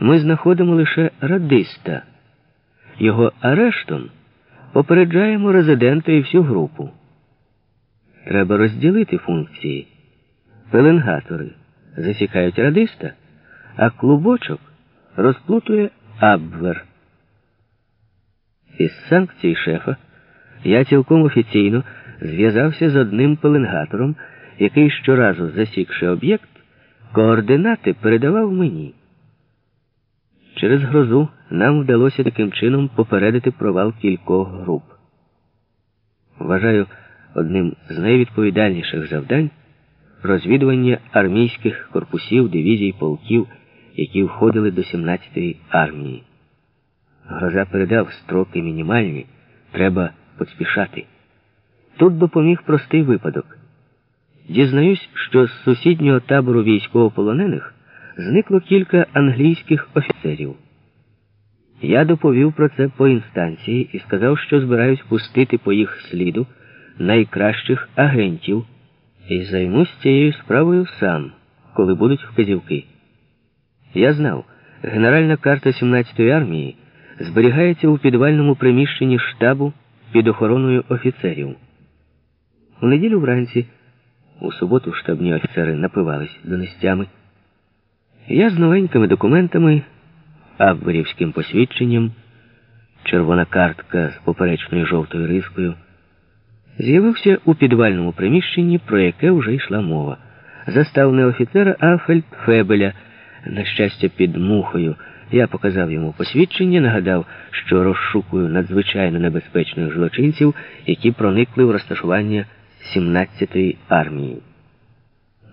ми знаходимо лише радиста. Його арештом попереджаємо резидента і всю групу. Треба розділити функції. Пеленгатори засікають радиста, а клубочок розплутує Абвер. Із санкцій шефа я цілком офіційно зв'язався з одним пеленгатором, який щоразу засікши об'єкт, координати передавав мені. Через грозу нам вдалося таким чином попередити провал кількох груп. Вважаю одним з найвідповідальніших завдань розвідування армійських корпусів, дивізій, полків, які входили до 17-ї армії. Гроза передав строки мінімальні, треба поспішати. Тут допоміг простий випадок. Дізнаюсь, що з сусіднього табору військовополонених зникло кілька англійських офіцерів. Я доповів про це по інстанції і сказав, що збираюсь пустити по їх сліду найкращих агентів і займусь цією справою сам, коли будуть вказівки. Я знав, генеральна карта 17-ї армії зберігається у підвальному приміщенні штабу під охороною офіцерів. У неділю вранці, у суботу, штабні офіцери напивались донестями. Я з новенькими документами, абверівським посвідченням, червона картка з поперечною жовтою рискою, з'явився у підвальному приміщенні, про яке вже йшла мова. Застав не офіцера, а фельдфебеля, на щастя, під мухою. Я показав йому посвідчення, нагадав, що розшукую надзвичайно небезпечних злочинців, які проникли в розташування 17-ї армії.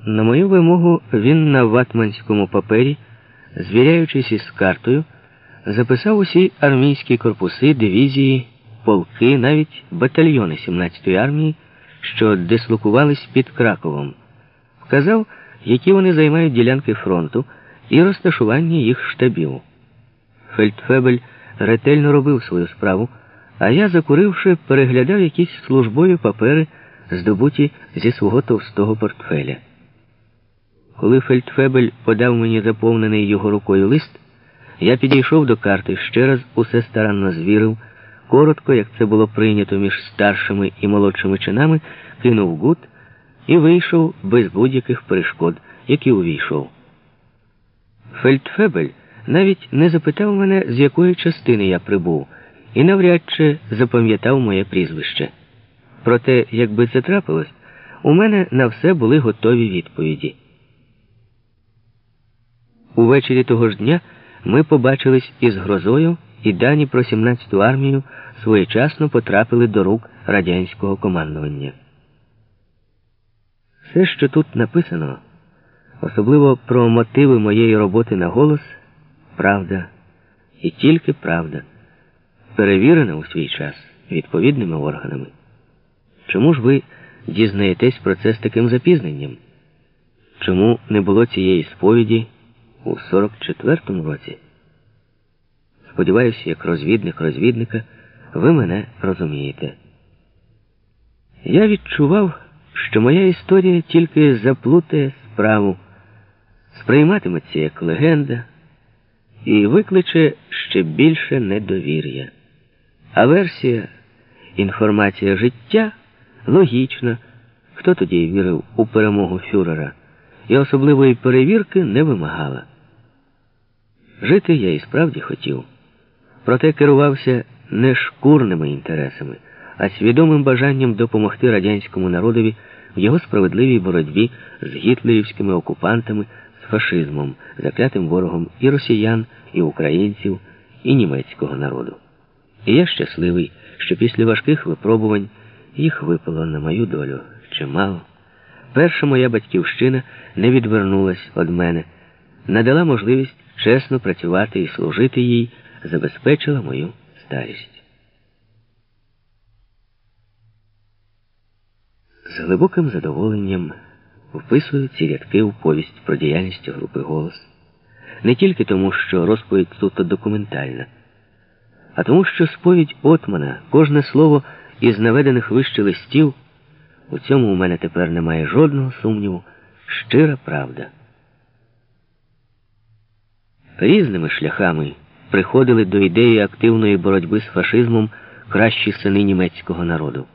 На мою вимогу він на ватманському папері, звіряючись із картою, записав усі армійські корпуси, дивізії, полки, навіть батальйони 17-ї армії, що дислокувались під Краковом, вказав, які вони займають ділянки фронту і розташування їх штабів. Фельдфебель ретельно робив свою справу, а я, закуривши, переглядав якісь службові папери, здобуті зі свого товстого портфеля. Коли Фельдфебель подав мені заповнений його рукою лист, я підійшов до карти, ще раз усе старанно звірив, коротко, як це було прийнято між старшими і молодшими чинами, кинув gut і вийшов без будь-яких перешкод, як і увійшов. Фельдфебель навіть не запитав мене, з якої частини я прибув, і навряд чи запам'ятав моє прізвище. Проте, якби це трапилось, у мене на все були готові відповіді. Увечері того ж дня ми побачились із Грозою, і дані про 17-ту армію своєчасно потрапили до рук радянського командування. Все, що тут написано, особливо про мотиви моєї роботи на голос, правда і тільки правда, перевірена у свій час відповідними органами. Чому ж ви дізнаєтесь про це з таким запізненням? Чому не було цієї сповіді у 44-му році? Сподіваюся, як розвідник розвідника, ви мене розумієте. Я відчував, що моя історія тільки заплутає справу, сприйматиметься як легенда і викличе ще більше недовір'я. А версія інформація життя логічна. Хто тоді вірив у перемогу фюрера і особливої перевірки не вимагала. Жити я і справді хотів, проте керувався не шкурними інтересами, а свідомим бажанням допомогти радянському народові в його справедливій боротьбі з гітлерівськими окупантами, з фашизмом, заклятим ворогом і росіян, і українців, і німецького народу. І я щасливий, що після важких випробувань їх випало на мою долю чимало. Перша моя батьківщина не відвернулась від мене, надала можливість чесно працювати і служити їй, забезпечила мою старість. З глибоким задоволенням вписую ці рядки у повість про діяльність групи голос. Не тільки тому, що розповідь суто документальна, а тому, що сповідь Отмана, кожне слово із наведених вище листів, у цьому у мене тепер немає жодного сумніву, щира правда. Різними шляхами приходили до ідеї активної боротьби з фашизмом кращі сини німецького народу.